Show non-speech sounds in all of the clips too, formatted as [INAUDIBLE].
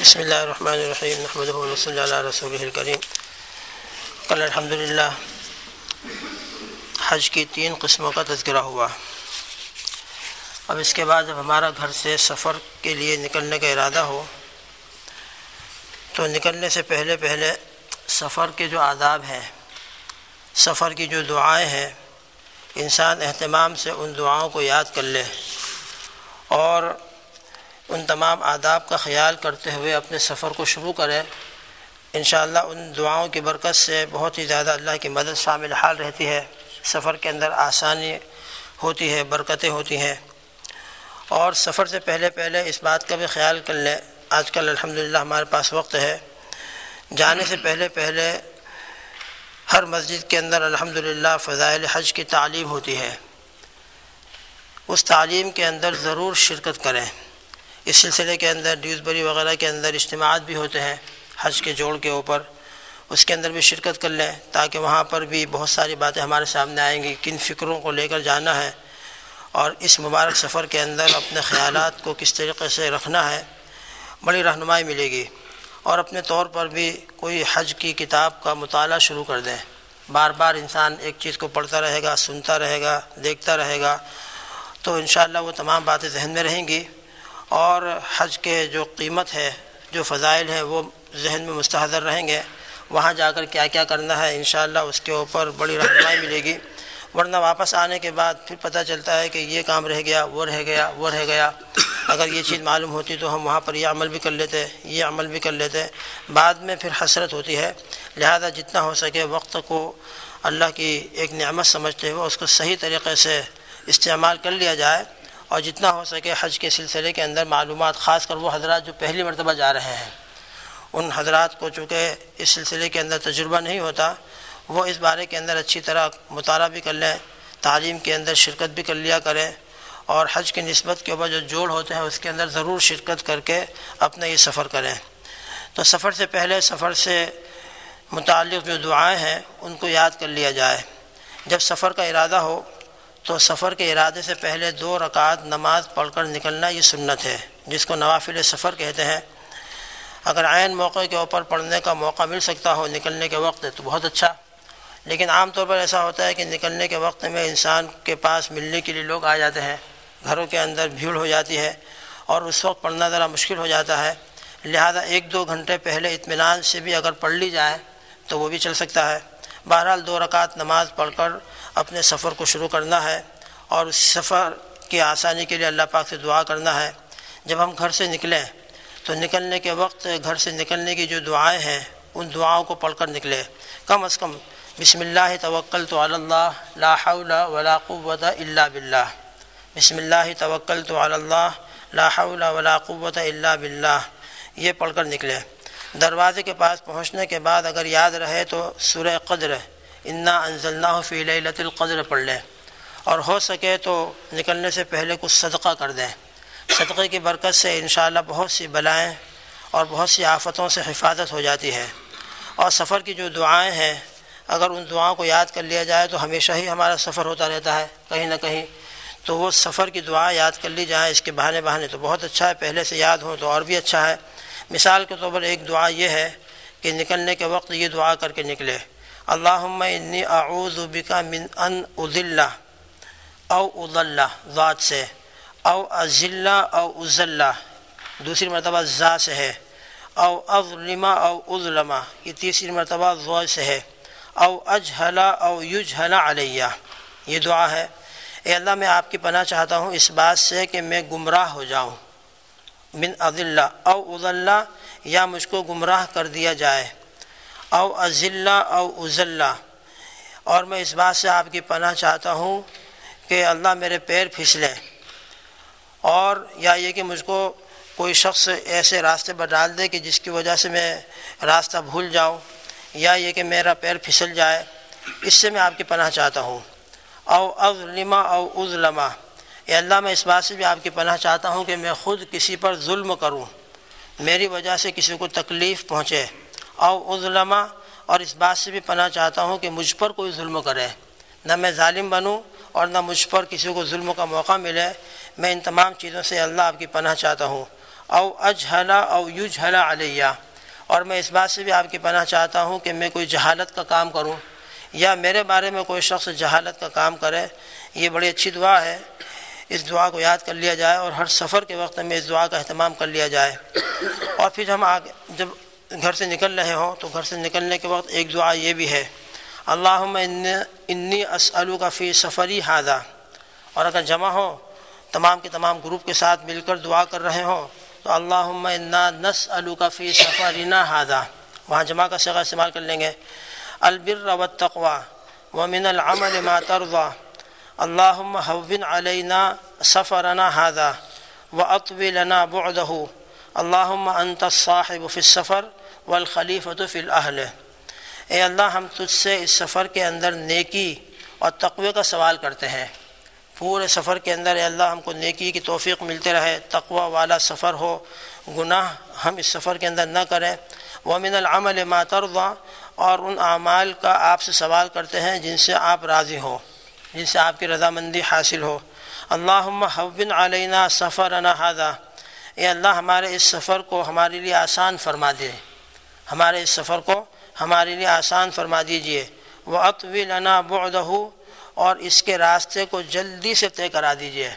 بسم اللہ الرحمن الرحیم نحمد صلی اللہ رسول الکریم۔ کل الحمد للہ حج کی تین قسموں کا تذکرہ ہوا۔ اب اس کے بعد جب ہمارا گھر سے سفر کے لیے نکلنے کا ارادہ ہو، تو نکلنے سے پہلے پہلے سفر کے جو آداب ہیں، سفر کی جو دعائیں ہیں، انسان اہتمام سے ان دعاؤں کو یاد کر لے۔ اور ان تمام آداب کا خیال کرتے ہوئے اپنے سفر کو شروع کرے انشاءاللہ ان دعاؤں کی برکت سے بہت ہی زیادہ اللہ کی مدد شامل حال رہتی ہے۔ سفر کے اندر آسانی ہوتی ہے، برکتیں ہوتی ہیں۔ اور سفر سے پہلے پہلے اس بات کا بھی خیال کر لیں۔ آج کل الحمدللہ ہمارے پاس وقت ہے۔ جانے سے پہلے پہلے ہر مسجد کے اندر الحمدللہ فضائل حج کی تعلیم ہوتی ہے۔ اس تعلیم کے اندر ضرور شرکت کریں۔ اس سلسلے کے اندر ڈیوزبری وغیرہ کے اندر اجتماعات بھی ہوتے ہیں، حج کے جوڑ کے اوپر۔ اس کے اندر بھی شرکت کر لیں تاکہ وہاں پر بھی بہت ساری باتیں ہمارے سامنے آئیں گی، کن فکروں کو لے کر جانا ہے اور اس مبارک سفر کے اندر اپنے خیالات کو کس طریقے سے رکھنا ہے، بڑی رہنمائی ملے گی۔ اور اپنے طور پر بھی کوئی حج کی کتاب کا مطالعہ شروع کر دیں۔ بار بار انسان ایک چیز کو پڑھتا رہے گا، سنتا رہے گا، دیکھتا رہے گا، تو انشاءاللہ وہ تمام باتیں ذہن میں رہیں گی۔ اور حج کے جو قیمت ہے، جو فضائل ہیں، وہ ذہن میں مستحضر رہیں گے۔ وہاں جا کر کیا کیا کرنا ہے، انشاءاللہ اس کے اوپر بڑی رہنمائی ملے گی۔ ورنہ واپس آنے کے بعد پھر پتہ چلتا ہے کہ یہ کام رہ گیا، وہ رہ گیا، وہ رہ گیا۔ اگر یہ چیز معلوم ہوتی تو ہم وہاں پر یہ عمل بھی کر لیتے، یہ عمل بھی کر لیتے۔ بعد میں پھر حسرت ہوتی ہے۔ لہذا جتنا ہو سکے وقت کو اللہ کی ایک نعمت سمجھتے ہوئے اس کو صحیح طریقے سے استعمال کر لیا جائے۔ اور جتنا ہو سکے حج کے سلسلے کے اندر معلومات، خاص کر وہ حضرات جو پہلی مرتبہ جا رہے ہیں، ان حضرات کو چونکہ اس سلسلے کے اندر تجربہ نہیں ہوتا، وہ اس بارے کے اندر اچھی طرح مطالعہ بھی کر لیں، تعلیم کے اندر شرکت بھی کر لیا کریں اور حج کی نسبت کے اوپر جو جوڑ ہوتے ہیں، اس کے اندر ضرور شرکت کر کے اپنا یہ سفر کریں۔ تو سفر سے پہلے، سفر سے متعلق جو دعائیں ہیں، ان کو یاد کر لیا جائے۔ جب سفر کا ارادہ ہو تو سفر کے ارادے سے پہلے دو رکعت نماز پڑھ کر نکلنا یہ سنت ہے، جس کو نوافل سفر کہتے ہیں۔ اگر عین موقع کے اوپر پڑھنے کا موقع مل سکتا ہو نکلنے کے وقت تو بہت اچھا۔ لیکن عام طور پر ایسا ہوتا ہے کہ نکلنے کے وقت میں انسان کے پاس ملنے کے لیے لوگ آ جاتے ہیں۔ گھروں کے اندر بھیڑ ہو جاتی ہے اور اس وقت پڑھنا ذرا مشکل ہو جاتا ہے۔ لہذا ایک دو گھنٹے پہلے اطمینان سے بھی اگر پڑھ لی جائے تو وہ بھی چل سکتا ہے۔ بہرحال دو رکعت نماز پڑھ کر اپنے سفر کو شروع کرنا ہے اور اس سفر کی آسانی کے لیے اللہ پاک سے دعا کرنا ہے۔ جب ہم گھر سے نکلیں تو نکلنے کے وقت گھر سے نکلنے کی جو دعائیں ہیں، ان دعاؤں کو پڑھ کر نکلے کم از کم بسم اللہ توکل تو اللہ، لا حول ولا قوت الا باللہ۔ بسم اللہ توکل تو اللہ، لا حول ولا قوت الا باللہ۔ یہ پڑھ کر نکلے دروازے کے پاس پہنچنے کے بعد اگر یاد رہے تو سورہ قدر انا انزلناہ فی لیلت القدر پڑھ لیں۔ اور ہو سکے تو نکلنے سے پہلے کچھ صدقہ کر دیں۔ صدقے کی برکت سے انشاءاللہ بہت سی بلائیں اور بہت سی آفتوں سے حفاظت ہو جاتی ہے۔ اور سفر کی جو دعائیں ہیں، اگر ان دعاؤں کو یاد کر لیا جائے تو ہمیشہ ہی ہمارا سفر ہوتا رہتا ہے، کہیں نہ کہیں۔ تو وہ سفر کی دعا یاد کر لی جائیں اس کے بہانے بہانے۔ تو بہت اچھا ہے، پہلے سے یاد ہوں تو اور بھی اچھا ہے۔ مثال کے طور پر ایک دعا یہ ہے کہ نکلنے کے وقت یہ دعا کر کے نکلے۔ اللہم انی اعوذ بکا من ان اذلہ او اضلہ ذات سے، او ازلہ او ازلہ دوسری مرتبہ ذا سے ہے، او اظلمہ او اظلمہ یہ تیسری مرتبہ ضو سے ہے، او اجہلا او یجہلا علیہ، یہ دعا ہے۔ اے اللہ، میں آپ کی پناہ چاہتا ہوں اس بات سے کہ میں گمراہ ہو جاؤں۔ من عضلہ او اضلہ یا مجھ کو گمراہ کر دیا جائے۔ او ازلہ او ازلہ اور میں اس بات سے آپ کی پناہ چاہتا ہوں کہ اللہ میرے پیر پھسلے۔ اور یا یہ کہ مجھ کو کوئی شخص ایسے راستے پر ڈال دے کہ جس کی وجہ سے میں راستہ بھول جاؤں یا یہ کہ میرا پیر پھسل جائے، اس سے میں آپ کی پناہ چاہتا ہوں۔ او اظلمہ او اظلمہ۔ اے اللہ، میں اس بات سے بھی آپ کی پناہ چاہتا ہوں کہ میں خود کسی پر ظلم کروں، میری وجہ سے کسی کو تکلیف پہنچے۔ او اظلمہ اور اس بات سے بھی پناہ چاہتا ہوں کہ مجھ پر کوئی ظلم کرے۔ نہ میں ظالم بنوں اور نہ مجھ پر کسی کو ظلم کا موقع ملے۔ میں ان تمام چیزوں سے اللہ آپ کی پناہ چاہتا ہوں۔ او اجھلا او یجھلا علیہ۔ اور میں اس بات سے بھی آپ کی پناہ چاہتا ہوں کہ میں کوئی جہالت کا کام کروں، یا میرے بارے میں کوئی شخص جہالت کا کام کرے۔ یہ بڑی اچھی دعا ہے۔ اس دعا کو یاد کر لیا جائے اور ہر سفر کے وقت میں اس دعا کا اہتمام کر لیا جائے۔ اور پھر ہم آگے جب گھر سے نکل رہے ہوں تو گھر سے نکلنے کے وقت ایک دعا یہ بھی ہے اللہ انی اسلو کا فی سفری ہادہ اور اگر جمع ہو تمام کے تمام گروپ کے ساتھ مل کر دعا کر رہے ہوں، تو اللہ انا نس کا فی سفرینا ہادہ وہاں جمع کا سگا استعمال کر لیں گے۔ البر و تقوا و من العمل ما ترضا اللہم حوین علینا سفرنا ہادہ و اطویلنا بعدہ اللہم انت الصاحب فی السفر والخلیفۃ فی الاہل اے اللہ، ہم تجھ سے اس سفر کے اندر نیکی اور تقوی کا سوال کرتے ہیں۔ پورے سفر کے اندر اے اللہ، ہم کو نیکی کی توفیق ملتے رہے۔ تقوی والا سفر ہو، گناہ ہم اس سفر کے اندر نہ کریں۔ ومن العمل ما ترضا اور ان اعمال کا آپ سے سوال کرتے ہیں جن سے آپ راضی ہو جن سے آپ کی رضامندی حاصل ہو۔ اللہم حوبن علینہ سفر انحادہ اے اللہ ہمارے اس سفر کو ہمارے لیے آسان فرما دے۔ ہمارے اس سفر کو ہمارے لیے آسان فرما دیجیے۔ وہ اطوی لنا بعدہ اور اس کے راستے کو جلدی سے طے کرا دیجیے۔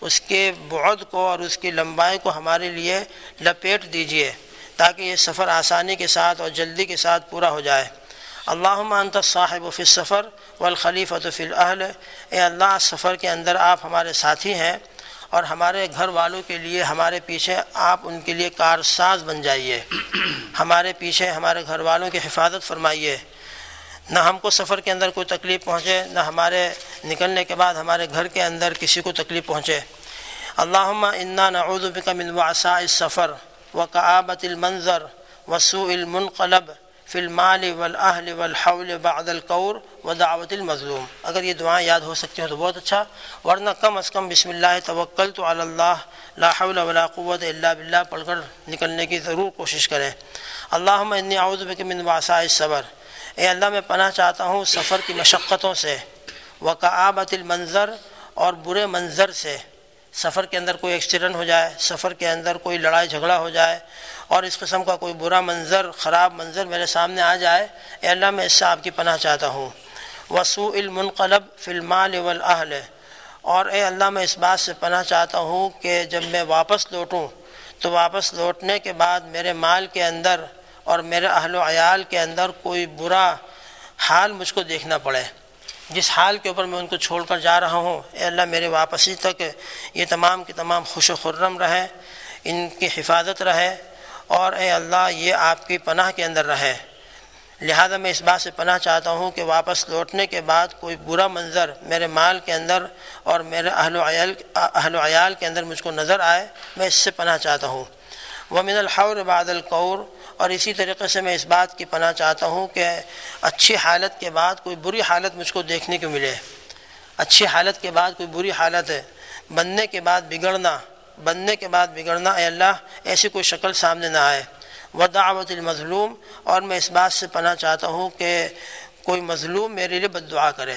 اس کے بعد کو اور اس کی لمبائی کو ہمارے لیے لپیٹ دیجیے تاکہ یہ سفر آسانی کے ساتھ اور جلدی کے ساتھ پورا ہو جائے۔ اللہم انت صاحب فی السفر والخلیفۃ فی الاہل اے اللہ، سفر کے اندر آپ ہمارے ساتھی ہیں۔ اور ہمارے گھر والوں کے لیے ہمارے پیچھے آپ ان کے لیے کارساز بن جائیے۔ [CLEARS THROAT] ہمارے پیچھے ہمارے گھر والوں کی حفاظت فرمائیے۔ نہ ہم کو سفر کے اندر کوئی تکلیف پہنچے نہ ہمارے نکلنے کے بعد ہمارے گھر کے اندر کسی کو تکلیف پہنچے۔ اللہم انا نعوذ بک من وعصاء السفر وقعابت المنظر وسوء المنقلب۔ فی المال والاہل والحول بعد القور و دعوت المظلوم۔ اگر یہ دعائیں یاد ہو سکتی ہیں تو بہت اچھا۔ ورنہ کم از کم بسم اللہ توکل تو اللہ، لا حول ولا قوت الا باللہ۔ پڑھ کر نکلنے کی ضرور کوشش کریں۔ اللہم انی اعوذ بک من وعصاء الصبر۔ اے اللہ، میں پناہ چاہتا ہوں سفر کی مشقتوں سے وقعابت المنظر اور برے منظر سے۔ سفر کے اندر کوئی ایکسیڈنٹ ہو جائے، سفر کے اندر کوئی لڑائی جھگڑا ہو جائے اور اس قسم کا کوئی برا منظر، خراب منظر میرے سامنے آ جائے، اے اللہ میں اس سے آپ کی پناہ چاہتا ہوں۔ وسوء المنقلب فی المال والاہل اور اے اللہ میں اس بات سے پناہ چاہتا ہوں کہ جب میں واپس لوٹوں، تو واپس لوٹنے کے بعد میرے مال کے اندر اور میرے اہل و عیال کے اندر کوئی برا حال مجھ کو دیکھنا پڑے۔ جس حال کے اوپر میں ان کو چھوڑ کر جا رہا ہوں، اے اللہ میرے واپسی تک یہ تمام کے تمام خوش و خرم رہے، ان کی حفاظت رہے، اور اے اللہ یہ آپ کی پناہ کے اندر رہے۔ لہذا میں اس بات سے پناہ چاہتا ہوں کہ واپس لوٹنے کے بعد کوئی برا منظر میرے مال کے اندر اور میرے اہل و عیال، اہل و عیال کے اندر مجھ کو نظر آئے، میں اس سے پناہ چاہتا ہوں۔ وہ من الحور بعد القور اور اسی طریقے سے میں اس بات کی پناہ چاہتا ہوں کہ اچھی حالت کے بعد کوئی بری حالت مجھ کو دیکھنے کو ملے۔ اچھی حالت کے بعد کوئی بری حالت ہے۔ بننے کے بعد بگڑنا، بننے کے بعد بگڑنا، اے اللہ، ایسی کوئی شکل سامنے نہ آئے۔ و دعوت المظلوم اور میں اس بات سے پناہ چاہتا ہوں کہ کوئی مظلوم میرے لیے بد دعا کرے۔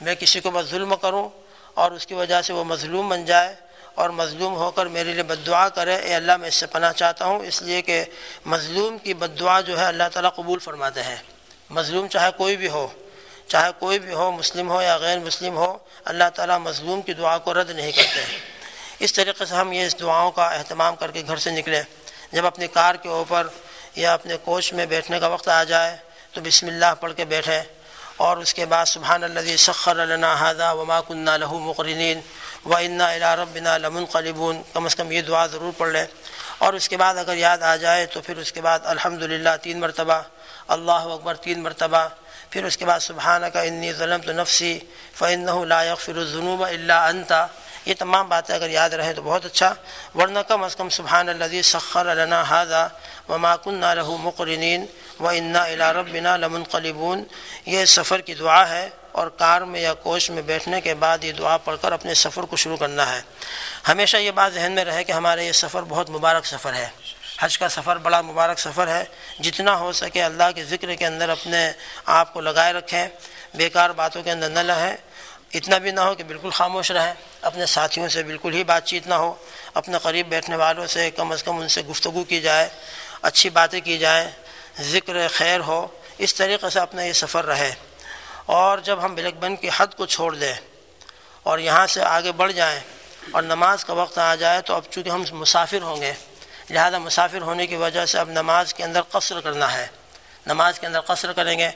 میں کسی کو بس ظلم کروں اور اس کی وجہ سے وہ مظلوم بن جائے۔ اور مظلوم ہو کر میرے لیے بد دعا کرے۔ اے اللہ، میں اس سے پناہ چاہتا ہوں۔ اس لیے کہ مظلوم کی بد دعا جو ہے اللہ تعالیٰ قبول فرماتے ہیں۔ مظلوم چاہے کوئی بھی ہو، چاہے کوئی بھی ہو، مسلم ہو یا غیر مسلم ہو، اللہ تعالیٰ مظلوم کی دعا کو رد نہیں کرتے۔ اس طریقے سے ہم یہ اس دعاؤں کا اہتمام کر کے گھر سے نکلیں جب اپنی کار کے اوپر یا اپنے کوچ میں بیٹھنے کا وقت آ جائے تو بسم اللہ پڑھ کے بیٹھیں اور اس کے بعد سبحان اللہ سخر الحدہ وما کنہ لہو مقرنین۔ و انا رب بنا لمن قلیبون کم از کم یہ دعا ضرور پڑھ لیں۔ اور اس کے بعد اگر یاد آ جائے تو پھر اس کے بعد الحمد تین مرتبہ، اللہ اکبر تین مرتبہ، پھر اس کے بعد سبحانہ کا انی ظلم تو نفسی فن لا یغفر الذنوب اللہ انتا یہ تمام باتیں اگر یاد رہیں تو بہت اچھا۔ ورنہ کم از کم سبحان اللہ سخر لنا هذا وما كنا له مقرنین۔ و انا الا ربنا لمنقلبون۔ یہ سفر کی دعا ہے۔ اور کار میں یا کوچ میں بیٹھنے کے بعد یہ دعا پڑھ کر اپنے سفر کو شروع کرنا ہے۔ ہمیشہ یہ بات ذہن میں رہے کہ ہمارا یہ سفر بہت مبارک سفر ہے۔ حج کا سفر بڑا مبارک سفر ہے۔ جتنا ہو سکے اللہ کے ذکر کے اندر اپنے آپ کو لگائے رکھیں۔ بیکار باتوں کے اندر نہ لہیں اتنا بھی نہ ہو کہ بالکل خاموش رہیں اپنے ساتھیوں سے بالکل ہی بات چیت نہ ہو۔ اپنے قریب بیٹھنے والوں سے کم از کم ان سے گفتگو کی جائے۔ اچھی باتیں کی جائیں۔ ذکر خیر ہو۔ اس طریقے سے اپنا یہ سفر رہے۔ اور جب ہم بلک بند کی حد کو چھوڑ دیں اور یہاں سے آگے بڑھ جائیں اور نماز کا وقت آ جائے تو اب چونکہ ہم مسافر ہوں گے، لہذا مسافر ہونے کی وجہ سے اب نماز کے اندر قصر کرنا ہے۔ نماز کے اندر قصر کریں گے۔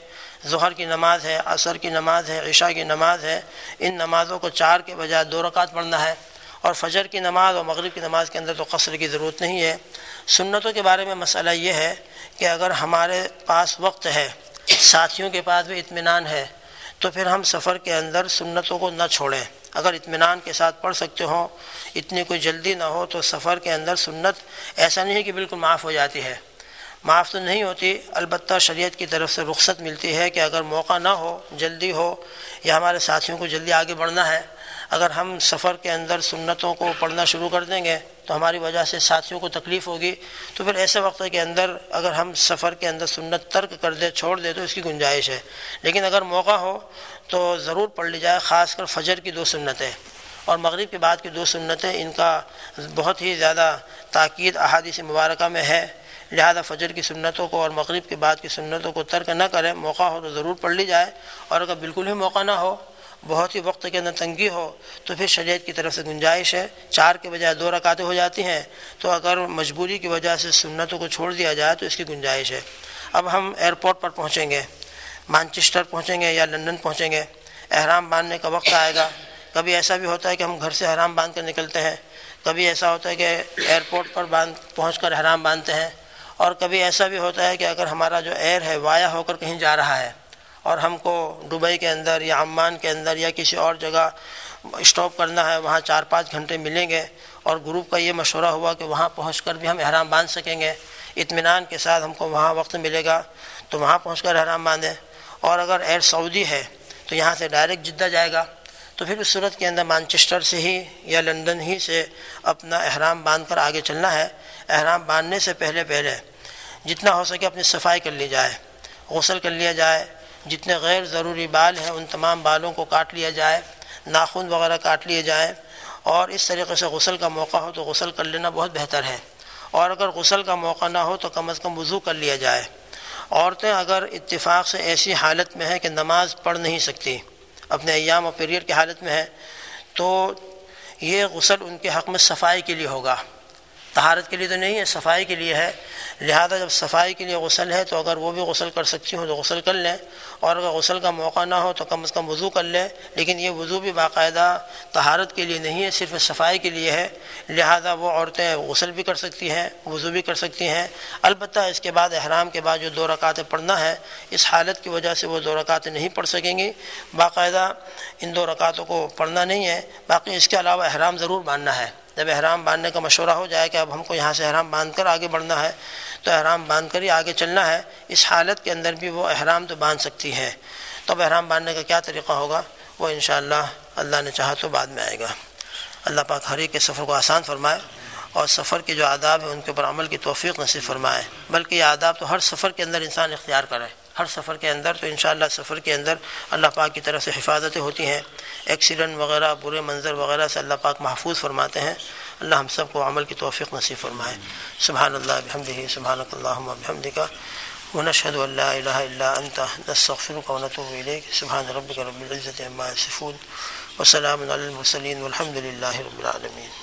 ظہر کی نماز ہے، عصر کی نماز ہے، عشاء کی نماز ہے۔ ان نمازوں کو چار کے بجائے دو رکعت پڑھنا ہے۔ اور فجر کی نماز اور مغرب کی نماز کے اندر تو قصر کی ضرورت نہیں ہے۔ سنتوں کے بارے میں مسئلہ یہ ہے کہ اگر ہمارے پاس وقت ہے، ساتھیوں کے پاس بھی اطمینان ہے۔ تو پھر ہم سفر کے اندر سنتوں کو نہ چھوڑیں۔ اگر اطمینان کے ساتھ پڑھ سکتے ہوں اتنی کوئی جلدی نہ ہو، تو سفر کے اندر سنت ایسا نہیں ہے کہ بالکل معاف ہو جاتی ہے۔ معاف تو نہیں ہوتی، البتہ شریعت کی طرف سے رخصت ملتی ہے کہ اگر موقع نہ ہو، جلدی ہو، یا ہمارے ساتھیوں کو جلدی آگے بڑھنا ہے، اگر ہم سفر کے اندر سنتوں کو پڑھنا شروع کر دیں گے تو ہماری وجہ سے ساتھیوں کو تکلیف ہوگی۔ تو پھر ایسے وقت کے اندر اگر ہم سفر کے اندر سنت ترک کر دیں، چھوڑ دیں تو اس کی گنجائش ہے۔ لیکن اگر موقع ہو تو ضرور پڑھ لی جائے، خاص کر فجر کی دو سنتیں۔ اور مغرب کے بعد کی دو سنتیں ان کا بہت ہی زیادہ تاکید احادیث مبارکہ میں ہے۔ لہذا فجر کی سنتوں کو اور مغرب کے بعد کی سنتوں کو ترک نہ کریں، موقع ہو تو ضرور پڑھ لی جائے۔ اور اگر بالکل ہی موقع نہ ہو بہت ہی وقت کے اندر تنگی ہو تو پھر شریعت کی طرف سے گنجائش ہے۔ چار کے بجائے دو رکعتیں ہو جاتی ہیں۔ تو اگر مجبوری کی وجہ سے سنتوں کو چھوڑ دیا جائے تو اس کی گنجائش ہے۔ اب ہم ایئرپورٹ پر پہنچیں گے۔ مانچسٹر پہنچیں گے یا لندن پہنچیں گے۔ احرام باندھنے کا وقت آئے گا۔ کبھی ایسا بھی ہوتا ہے کہ ہم گھر سے احرام باندھ کر نکلتے ہیں۔ کبھی ایسا ہوتا ہے کہ ایئرپورٹ پر باندھ پہنچ کر احرام باندھتے ہیں۔ اور کبھی ایسا بھی ہوتا ہے کہ اگر ہمارا جو ایئر ہے وایا ہو کر کہیں جا رہا ہے۔ اور ہم کو دبئی کے اندر یا عمان کے اندر یا کسی اور جگہ اسٹاپ کرنا ہے، وہاں چار پانچ گھنٹے ملیں گے اور گروپ کا یہ مشورہ ہوا کہ وہاں پہنچ کر بھی ہم احرام باندھ سکیں گے۔ اطمینان کے ساتھ ہم کو وہاں وقت ملے گا، تو وہاں پہنچ کر احرام باندھیں۔ اور اگر ایئر سعودی ہے، تو یہاں سے ڈائریکٹ جدہ جائے گا۔ تو پھر اس صورت کے اندر مانچسٹر سے ہی یا لندن ہی سے اپنا احرام باندھ کر آگے چلنا ہے۔ احرام باندھنے سے پہلے پہلے جتنا ہو سکے اپنی صفائی کر لی جائے، غسل کر لیا جائے۔ جتنے غیر ضروری بال ہیں، ان تمام بالوں کو کاٹ لیا جائے، ناخن وغیرہ کاٹ لیے جائیں اور اس طریقے سے غسل کا موقع ہو تو غسل کر لینا بہت بہتر ہے۔ اور اگر غسل کا موقع نہ ہو تو کم از کم وضو کر لیا جائے۔ عورتیں اگر اتفاق سے ایسی حالت میں ہیں کہ نماز پڑھ نہیں سکتی، اپنے ایام اور پیریڈ کی حالت میں ہے تو یہ غسل ان کے حق میں صفائی کے لیے ہوگا۔ طہارت کے لیے تو نہیں ہے، صفائی کے لیے ہے۔ لہذا جب صفائی کے لیے غسل ہے تو اگر وہ بھی غسل کر سکتی ہوں تو غسل کر لیں۔ اور اگر غسل کا موقع نہ ہو تو کم از کم وضو کر لیں۔ لیکن یہ وضو بھی باقاعدہ طہارت کے لیے نہیں ہے، صرف صفائی کے لیے ہے۔ لہذا وہ عورتیں غسل بھی کر سکتی ہیں، وضو بھی کر سکتی ہیں۔ البتہ اس کے بعد احرام کے بعد جو دو رکعتیں پڑھنا ہے، اس حالت کی وجہ سے وہ دو رکعتیں نہیں پڑھ سکیں گی۔ باقاعدہ ان دو رکعتوں کو پڑھنا نہیں ہے۔ باقی اس کے علاوہ احرام ضرور باندھنا ہے۔ جب احرام باندھنے کا مشورہ ہو جائے کہ اب ہم کو یہاں سے احرام باندھ کر آگے بڑھنا ہے، تو احرام باندھ کر ہی آگے چلنا ہے۔ اس حالت کے اندر بھی وہ احرام تو باندھ سکتی ہیں تو اب احرام باندھنے کا کیا طریقہ ہوگا؟ وہ انشاءاللہ اللہ نے چاہا تو بعد میں آئے گا۔ اللہ پاک ہر ایک کے سفر کو آسان فرمائے اور سفر کے جو آداب ہیں، ان کے اوپر عمل کی توفیق نصیب فرمائے۔ بلکہ یہ آداب تو ہر سفر کے اندر انسان اختیار کرے۔ ہر سفر کے اندر تو انشاءاللہ سفر کے اندر اللہ پاک کی طرف سے حفاظتیں ہوتی ہیں۔ ایکسیڈنٹ وغیرہ، برے منظر وغیرہ سے اللہ پاک محفوظ فرماتے ہیں۔ اللہ ہم سب کو عمل کی توفیق نصیب فرمائے۔ سبحان اللہ بحمدہ، سبحانک اللہم بحمدکا ونشهد ان لا اله الا انت۔ نستغفرك ونتوب اليك سبحان ربك رب العزه عما يصفون وسلام على المرسلين والحمد لله رب العالمين